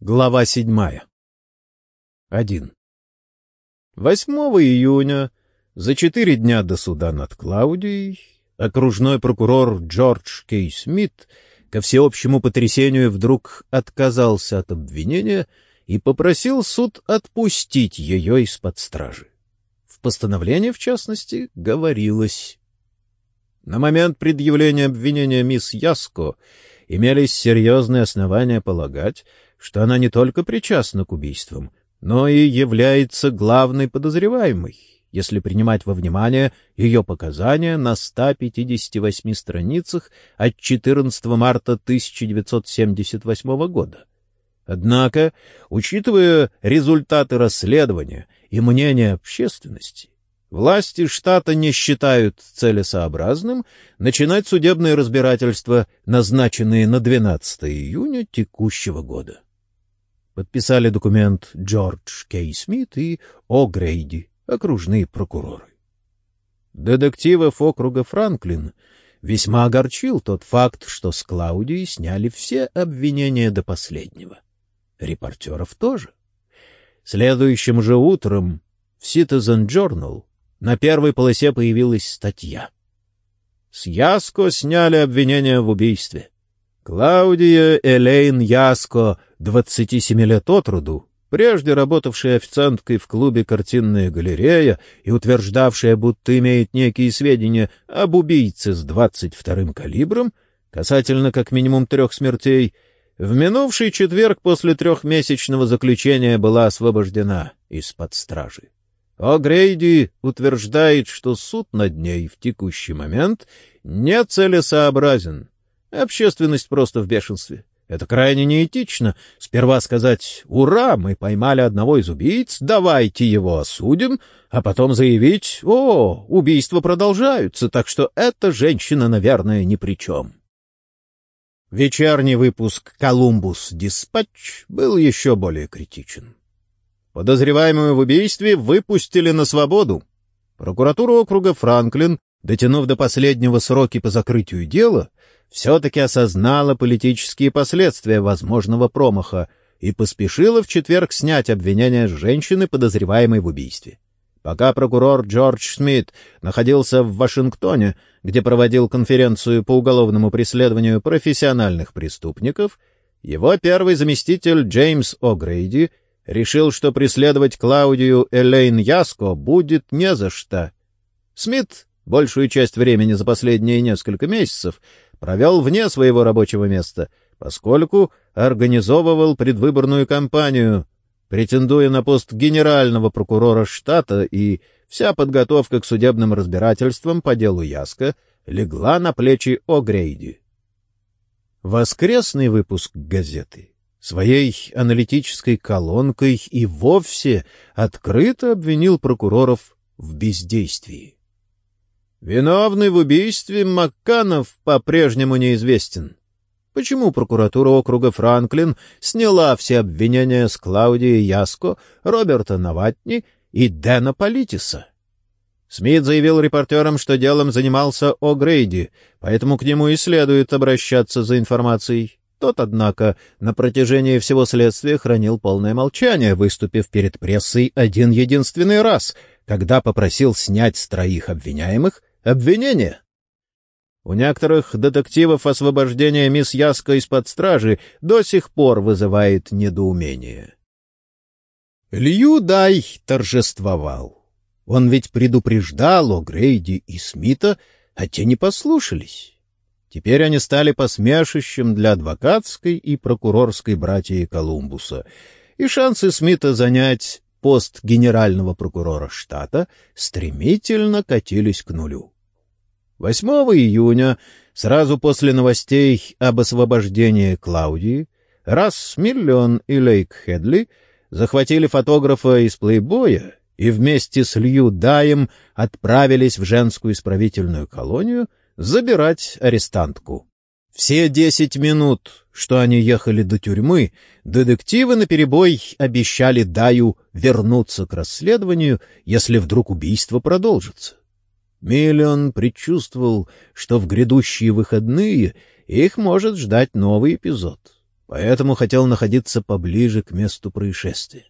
Глава седьмая. Один. 8 июня, за четыре дня до суда над Клаудией, окружной прокурор Джордж Кей Смит ко всеобщему потрясению вдруг отказался от обвинения и попросил суд отпустить ее из-под стражи. В постановлении, в частности, говорилось. На момент предъявления обвинения мисс Яско имелись серьезные основания полагать, что она не только причастна к убийствам, но и является главной подозреваемой, если принимать во внимание ее показания на 158 страницах от 14 марта 1978 года. Однако, учитывая результаты расследования и мнение общественности, Власти штата не считают целесообразным начинать судебные разбирательства, назначенные на 12 июня текущего года. Подписали документ Джордж Кей Смит и О. Грейди, окружные прокуроры. Детективов округа Франклин весьма огорчил тот факт, что с Клаудией сняли все обвинения до последнего. Репортеров тоже. Следующим же утром в Citizen Journal на первой полосе появилась статья. С Яско сняли обвинение в убийстве. Клаудия Элейн Яско, 27 лет от роду, прежде работавшая официанткой в клубе «Картинная галерея» и утверждавшая, будто имеет некие сведения об убийце с 22-м калибром, касательно как минимум трех смертей, в минувший четверг после трехмесячного заключения была освобождена из-под стражи. О'Грейди утверждает, что суд над ней в текущий момент нецелесообразен. Общественность просто в бешенстве. Это крайне неэтично. Сперва сказать «Ура! Мы поймали одного из убийц, давайте его осудим», а потом заявить «О, убийства продолжаются, так что эта женщина, наверное, ни при чем». Вечерний выпуск «Колумбус Диспатч» был еще более критичен. Подозреваемую в убийстве выпустили на свободу. Прокуратура округа Франклин, дотянув до последнего сроки по закрытию дела, все-таки осознала политические последствия возможного промаха и поспешила в четверг снять обвинение женщины, подозреваемой в убийстве. Пока прокурор Джордж Смит находился в Вашингтоне, где проводил конференцию по уголовному преследованию профессиональных преступников, его первый заместитель Джеймс О'Грейди — решил, что преследовать Клаудию Элейн Яско будет не за что. Смит большую часть времени за последние несколько месяцев провел вне своего рабочего места, поскольку организовывал предвыборную кампанию, претендуя на пост генерального прокурора штата, и вся подготовка к судебным разбирательствам по делу Яска легла на плечи О'Грейди. Воскресный выпуск газеты своей аналитической колонкой и вовсе открыто обвинил прокуроров в бездействии. Виновный в убийстве Макканов по-прежнему неизвестен. Почему прокуратура округа Франклин сняла все обвинения с Клаудии Яско, Роберта Наватни и Дэна Политиса? Смит заявил репортерам, что делом занимался О'Грейди, поэтому к нему и следует обращаться за информацией. Тот, однако, на протяжении всего следствия хранил полное молчание, выступив перед прессой один единственный раз, когда попросил снять с троих обвиняемых обвинение. У некоторых детективов освобождение мисс Яска из-под стражи до сих пор вызывает недоумение. Лью Дай торжествовал. Он ведь предупреждал о Грейди и Смита, а те не послушались. Теперь они стали посмешищем для адвокатской и прокурорской братьи Колумбуса, и шансы Смита занять пост генерального прокурора штата стремительно катились к нулю. 8 июня, сразу после новостей об освобождении Клаудии, Расс Миллион и Лейк Хедли захватили фотографа из «Плейбоя» и вместе с Лью Даем отправились в женскую исправительную колонию — забирать арестантку. Все десять минут, что они ехали до тюрьмы, детективы наперебой обещали Даю вернуться к расследованию, если вдруг убийство продолжится. Миллион предчувствовал, что в грядущие выходные их может ждать новый эпизод. поэтому хотел находиться поближе к месту происшествия.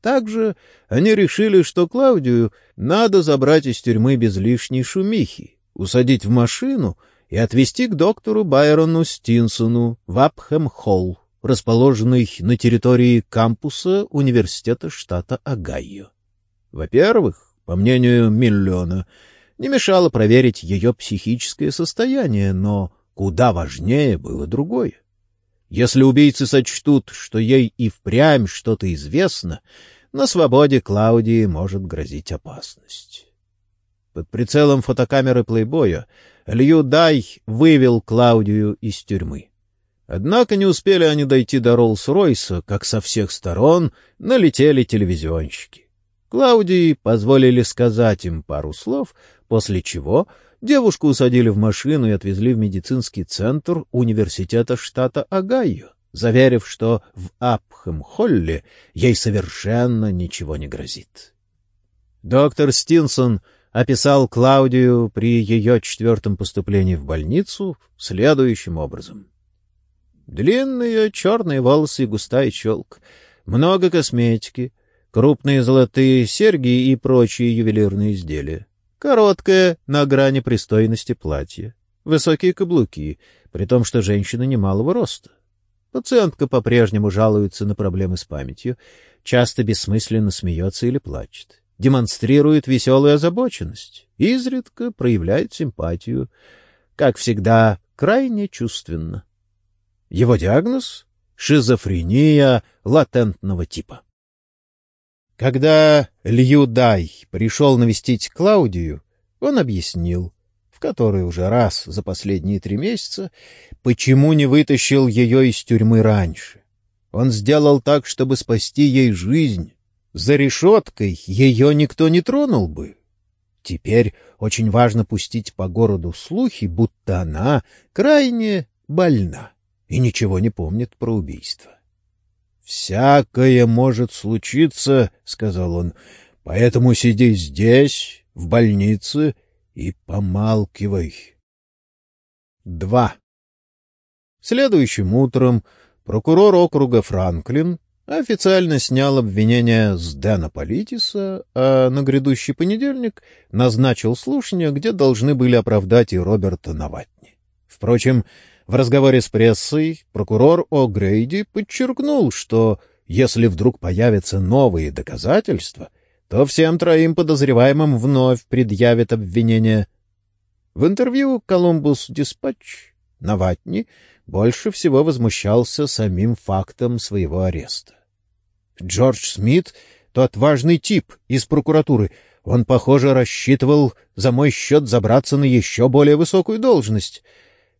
Также они решили, что Клаудию надо забрать из тюрьмы без лишней шумихи, усадить в машину и отвезти к доктору Байрону Стинсону в Апхэм-Холл, расположенный на территории кампуса Университета штата Огайо. Во-первых, по мнению Миллиона, не мешало проверить ее психическое состояние, но куда важнее было другое. Если убийцы сочтут, что ей и впрямь что-то известно, на свободе Клаудии может грозить опасность. Под прицелом фотокамеры плейбоя Лью Дай вывел Клаудию из тюрьмы. Однако не успели они дойти до Роллс-Ройса, как со всех сторон налетели телевизионщики. Клаудии позволили сказать им пару слов, после чего девушку усадили в машину и отвезли в медицинский центр университета штата Огайо, заверив, что в Апхэм-Холле ей совершенно ничего не грозит. Доктор Стинсон описал Клаудию при ее четвертом поступлении в больницу следующим образом. Длинные черные волосы и густая челка, много косметики, крупные золотые серьги и прочие ювелирные изделия. Короткое, на грани пристойности платье. Высокие каблуки, при том, что женщина немалого роста. Пациентка по-прежнему жалуется на проблемы с памятью, часто бессмысленно смеется или плачет, демонстрирует веселую озабоченность, изредка проявляет симпатию, как всегда, крайне чувственно. Его диагноз — шизофрения латентного типа. Когда Лью Дай пришел навестить Клаудию, он объяснил, в который уже раз за последние три месяца, почему не вытащил ее из тюрьмы раньше. Он сделал так, чтобы спасти ей жизнь. За решеткой ее никто не тронул бы. Теперь очень важно пустить по городу слухи, будто она крайне больна и ничего не помнит про убийство. «Всякое может случиться», — сказал он, — «поэтому сиди здесь, в больнице, и помалкивай». Два. Следующим утром прокурор округа Франклин официально снял обвинение с Дэна Политиса, а на грядущий понедельник назначил слушание, где должны были оправдать и Роберта Наватни. Впрочем, в разговоре с прессой прокурор О'Грейди подчеркнул, что если вдруг появятся новые доказательства, то всем троим подозреваемым вновь предъявят обвинение. В интервью «Колумбус Диспатч» Наватни больше всего возмущался самим фактом своего ареста. Джордж Смит — тот важный тип из прокуратуры. Он, похоже, рассчитывал за мой счет забраться на еще более высокую должность —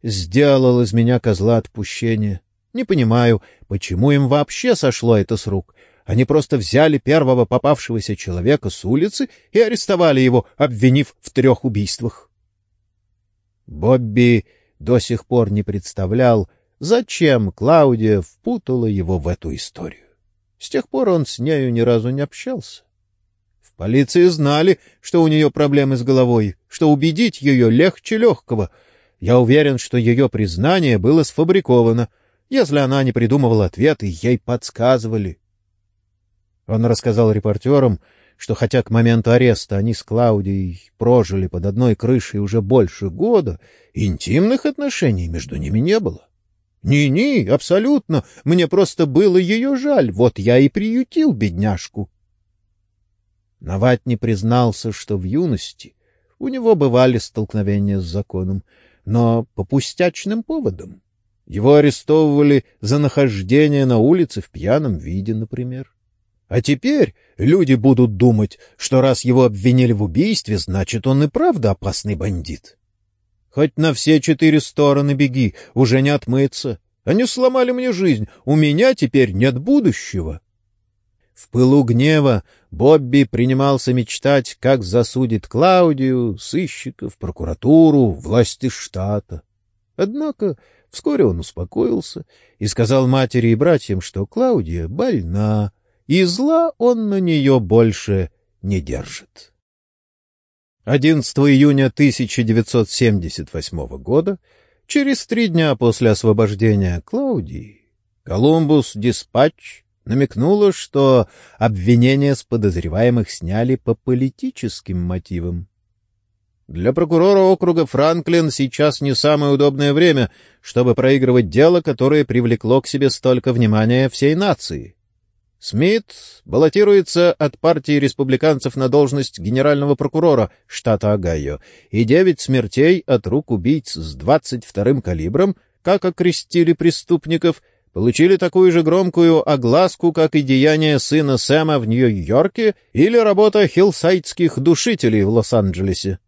сделал из меня козла отпущения. Не понимаю, почему им вообще сошло это с рук. Они просто взяли первого попавшегося человека с улицы и арестовали его, обвинив в трех убийствах. Бобби до сих пор не представлял, зачем Клаудия впутала его в эту историю. С тех пор он с нею ни разу не общался. В полиции знали, что у нее проблемы с головой, что убедить ее легче легкого — я уверен, что ее признание было сфабриковано. Если она не придумывала ответы, ей подсказывали. Он рассказал репортерам, что хотя к моменту ареста они с Клаудией прожили под одной крышей уже больше года, интимных отношений между ними не было. «Ни-ни, абсолютно, мне просто было ее жаль, вот я и приютил бедняжку». Наватни признался, что в юности у него бывали столкновения с законом, но по пустячным поводам. Его арестовывали за нахождение на улице в пьяном виде, например. А теперь люди будут думать, что раз его обвинили в убийстве, значит, он и правда опасный бандит. Хоть на все четыре стороны беги, уже не отмыться. Они сломали мне жизнь, у меня теперь нет будущего. В пылу гнева Бобби принимался мечтать, как засудит Клаудию, сыщиков, прокуратуру, власти штата. Однако вскоре он успокоился и сказал матери и братьям, что Клаудия больна, и зла он на нее больше не держит. 11 июня 1978 года, через три дня после освобождения Клаудии, Колумбус Диспатч намекнула, что обвинения с подозреваемых сняли по политическим мотивам. Для прокурора округа Франклин сейчас не самое удобное время, чтобы проигрывать дело, которое привлекло к себе столько внимания всей нации. Смит баллотируется от партии республиканцев на должность генерального прокурора штата Огайо, и девять смертей от рук убийц с 22-м калибром, как окрестили преступников, получили такую же громкую огласку, как и деяния сына Сэма в Нью-Йорке или работа хиллсайдских душителей в Лос-Анджелесе.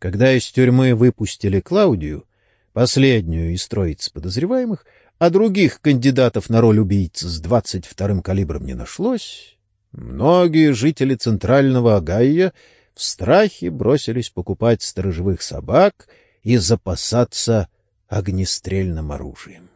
Когда из тюрьмы выпустили Клаудию, последнюю из троиц подозреваемых, а других кандидатов на роль убийц с 22-м калибром не нашлось, многие жители центрального Агайя в страхе бросились покупать сторожевых собак и запасаться огнестрельным оружием.